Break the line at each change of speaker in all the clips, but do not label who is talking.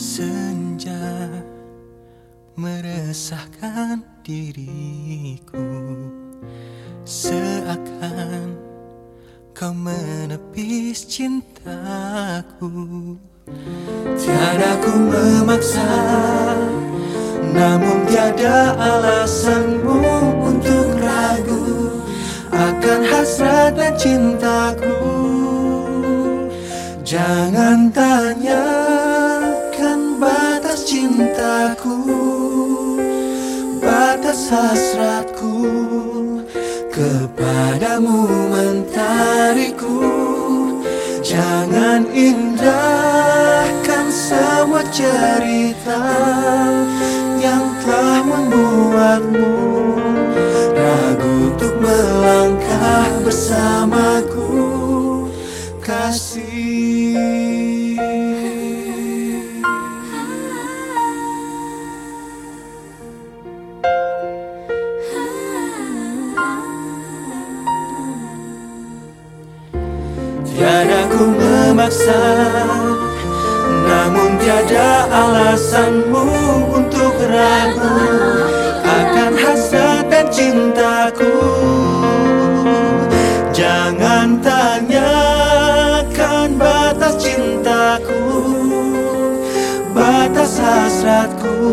Senja meresahkan diriku. Seakan kau menepis cintaku. Tiada ku memaksa Namun tiada alasanmu untuk ragu Akan hasrat dan cintaku. Jangan batas cintaku Batas hasratku Kepadamu mentariku. Jangan indahkan semua cerita Yang telah membuatmu Ragu untuk melangkah bersamaku. Kasih Tiada ku memaksa Namun tiada alasanmu untuk ragu Akan hasrat dan cintaku. Jangan tanyakan batas cintaku Batas hasratku.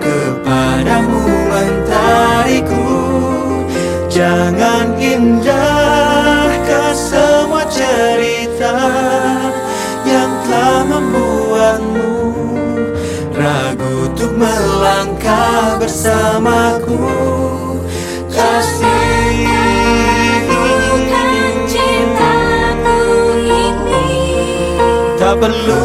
Kepadamu mentariku Jangan indahkan engkau bersamaku. Kasihku kan cintaku ini. Tak perlu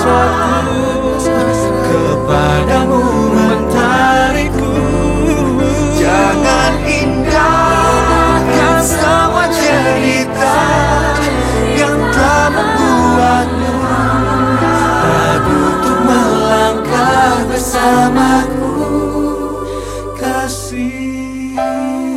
sesuatu kepadamu mentariku. Jangan indahkan semua cerita yang telah membuatmu ragu untuk melangkah bersamaku. Kasih.